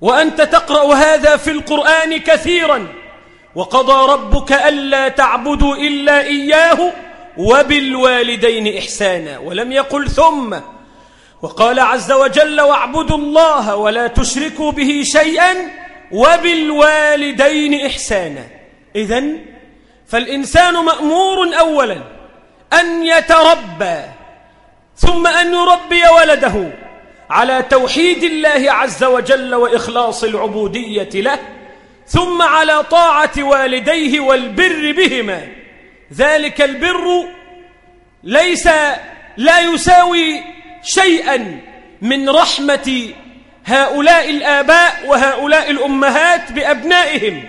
وأنت تقرأ هذا في القرآن كثيرا. وقضى ربك ألا تعبدوا إلا إياه وبالوالدين إحسانا. ولم يقل ثم. وقال عز وجل واعبدوا الله ولا تشركوا به شيئا وبالوالدين إحسانا. إذن فالإنسان مأمور أولا أن يتربى ثم أن يربي ولده. على توحيد الله عز وجل وإخلاص العبودية له ثم على طاعة والديه والبر بهما. ذلك البر ليس لا يساوي شيئا من رحمة هؤلاء الآباء وهؤلاء الأمهات بأبنائهم.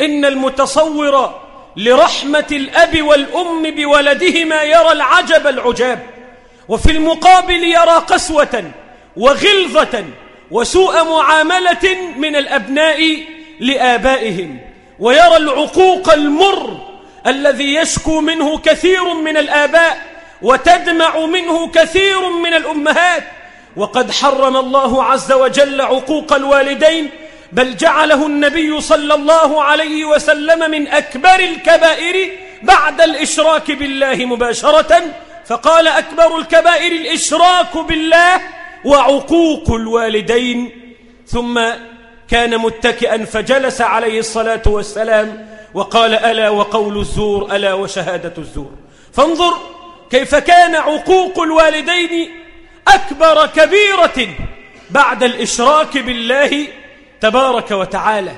إن المتصور لرحمة الأب والأم بولدهما يرى العجب العجاب وفي المقابل يرى قسوة وغلظة وسوء معاملة من الأبناء لآبائهم. ويرى العقوق المر الذي يشكو منه كثير من الآباء وتدمع منه كثير من الأمهات. وقد حرم الله عز وجل عقوق الوالدين بل جعله النبي صلى الله عليه وسلم من أكبر الكبائر بعد الإشراك بالله مباشرة. فقال أكبر الكبائر الإشراك بالله وعقوق الوالدين. ثم كان متكئا فجلس عليه الصلاة والسلام وقال ألا وقول الزور ألا وشهادة الزور. فانظر كيف كان عقوق الوالدين أكبر كبيرة بعد الإشراك بالله تبارك وتعالى.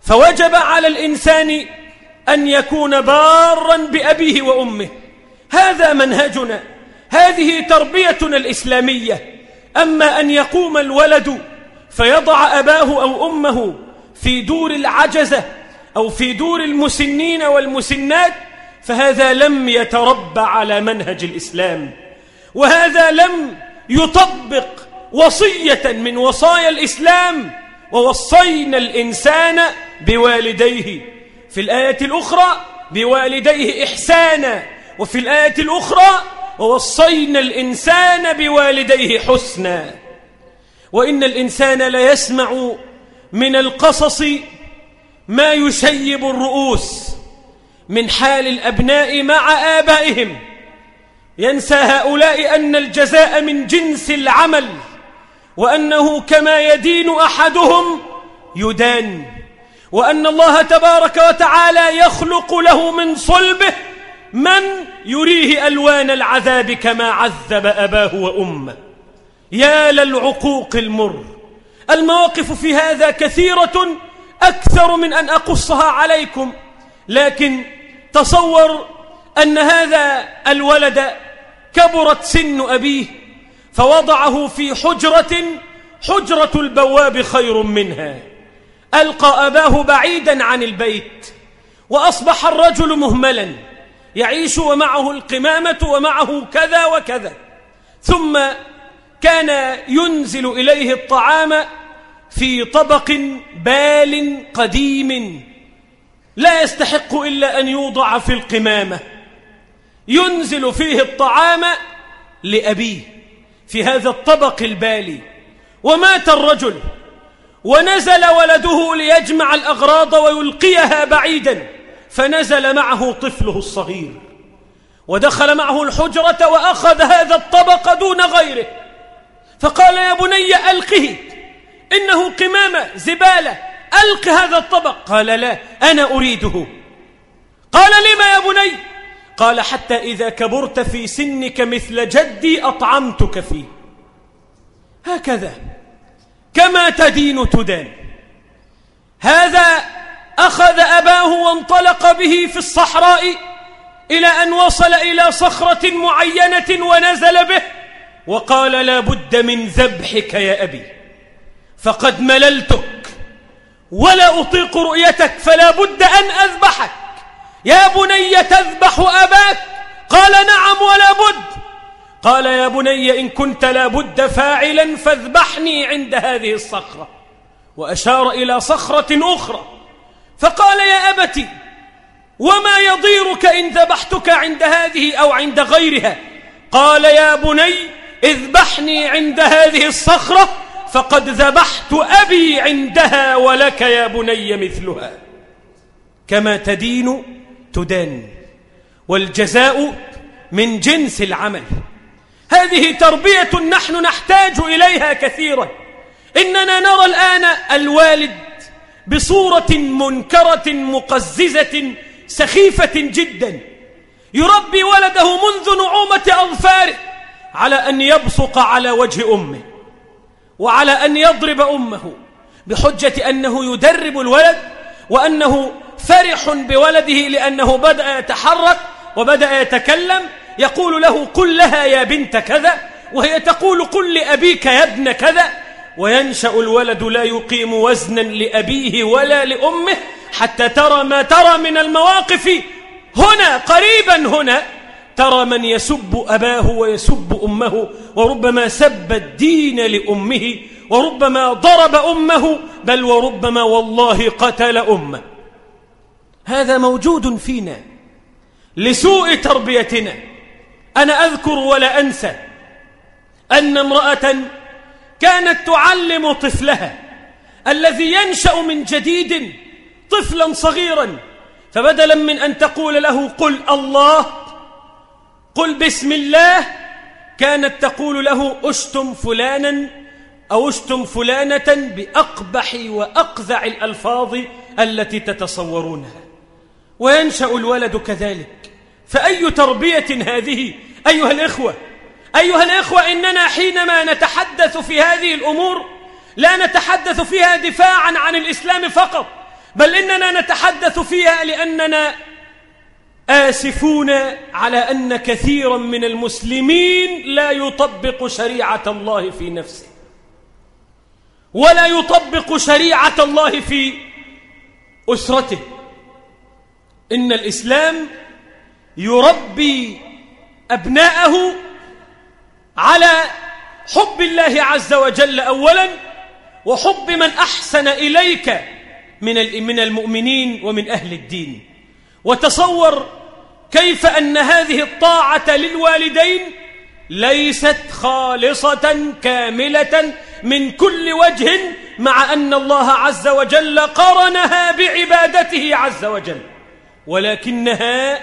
فوجب على الإنسان أن يكون بارا بأبيه وأمه. هذا منهجنا هذه تربيتنا الإسلامية. أما أن يقوم الولد فيضع أباه أو أمه في دور العجزة أو في دور المسنين والمسنات فهذا لم يتربى على منهج الإسلام. وهذا لم يطبق وصية من وصايا الإسلام ووصينا الإنسان بوالديه. في الآية الأخرى بوالديه إحسانا وفي الآية الأخرى ووصينا الإنسان بوالديه حسنا. وإن الإنسان ليسمع من القصص ما يشيب الرؤوس من حال الأبناء مع آبائهم. ينسى هؤلاء أن الجزاء من جنس العمل وأنه كما يدين أحدهم يدان وأن الله تبارك وتعالى يخلق له من صلبه من يريه ألوان العذاب كما عذب أباه وأمه؟ يا للعقوق المر. المواقف في هذا كثيرة أكثر من أن أقصها عليكم لكن تصور أن هذا الولد كبرت سن أبيه فوضعه في حجرة حجرة البواب خير منها. ألقى أباه بعيدا عن البيت وأصبح الرجل مهملا. يعيش ومعه القمامة ومعه كذا وكذا. ثم كان ينزل إليه الطعام في طبق بال قديم لا يستحق إلا أن يوضع في القمامة. ينزل فيه الطعام لأبيه في هذا الطبق البالي. ومات الرجل ونزل ولده ليجمع الأغراض ويلقيها بعيدا. فنزل معه طفله الصغير ودخل معه الحجرة وأخذ هذا الطبق دون غيره. فقال يا بني ألقه إنه قمامة زبالة ألق هذا الطبق. قال لا أنا أريده. قال لما يا بني؟ قال حتى إذا كبرت في سنك مثل جدي أطعمتك فيه. هكذا كما تدين تدان. هذا أخذ أباه وانطلق به في الصحراء إلى أن وصل إلى صخرة معينة ونزل به وقال لا بد من ذبحك يا أبي فقد مللتك ولا أطيق رؤيتك فلا بد أن أذبحك يا بني تذبح أباك؟ قال نعم ولا بد. قال يا بني إن كنت لا بد فاعلا فاذبحني عند هذه الصخرة. وأشار إلى صخرة أخرى فقال يا أبت وما يضيرك إن ذبحتك عند هذه أو عند غيرها؟ قال يا بني اذبحني عند هذه الصخرة فقد ذبحت أبي عندها ولك يا بني مثلها. كما تدين تدان والجزاء من جنس العمل. هذه تربية نحن نحتاج إليها كثيرا. إننا نرى الآن الوالد بصورة منكرة مقززة سخيفة جدا. يربي ولده منذ نعومة أظفاره على أن يبصق على وجه أمه وعلى أن يضرب أمه بحجة أنه يدرب الولد وأنه فرح بولده لأنه بدأ يتحرك وبدأ يتكلم. يقول له قل لها يا بنت كذا وهي تقول قل لأبيك يا ابن كذا وينشأ الولد لا يقيم وزنا لأبيه ولا لأمه حتى ترى ما ترى من المواقف هنا قريبا هنا. ترى من يسب أباه ويسب أمه وربما سب الدين لأمه وربما ضرب أمه بل وربما والله قتل أمه. هذا موجود فينا لسوء تربيتنا. أنا أذكر ولا أنسى أن امرأة كانت تعلم طفلها الذي ينشأ من جديد طفلا صغيرا. فبدلا من أن تقول له قل الله قل بسم الله كانت تقول له أشتم فلانا أو أشتم فلانة بأقبح وأقذع الألفاظ التي تتصورونها. وينشأ الولد كذلك. فأي تربية هذه أيها الإخوة؟ أيها الإخوة إننا حينما نتحدث في هذه الأمور لا نتحدث فيها دفاعا عن الإسلام فقط بل إننا نتحدث فيها لأننا آسفون على أن كثيرا من المسلمين لا يطبق شريعة الله في نفسه ولا يطبق شريعة الله في أسرته. إن الإسلام يربي أبناءه على حب الله عز وجل أولا وحب من أحسن إليك من من المؤمنين ومن أهل الدين. وتصور كيف أن هذه الطاعة للوالدين ليست خالصة كاملة من كل وجه مع أن الله عز وجل قرنها بعبادته عز وجل. ولكنها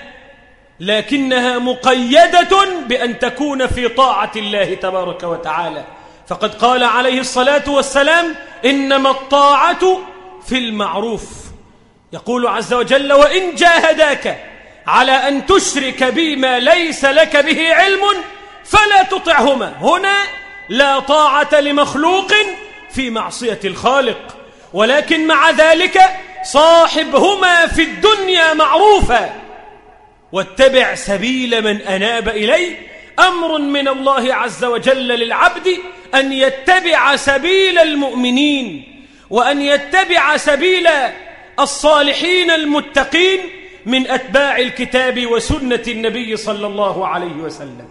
لكنها مقيدة بأن تكون في طاعة الله تبارك وتعالى. فقد قال عليه الصلاة والسلام إنما الطاعة في المعروف. يقول عز وجل وإن جاهداك على أن تشرك بي ما ليس لك به علم فلا تطعهما. هنا لا طاعة لمخلوق في معصية الخالق ولكن مع ذلك صاحبهما في الدنيا معروفا. واتبع سبيل من أناب إليه أمر من الله عز وجل للعبد أن يتبع سبيل المؤمنين وأن يتبع سبيل الصالحين المتقين من أتباع الكتاب وسنة النبي صلى الله عليه وسلم.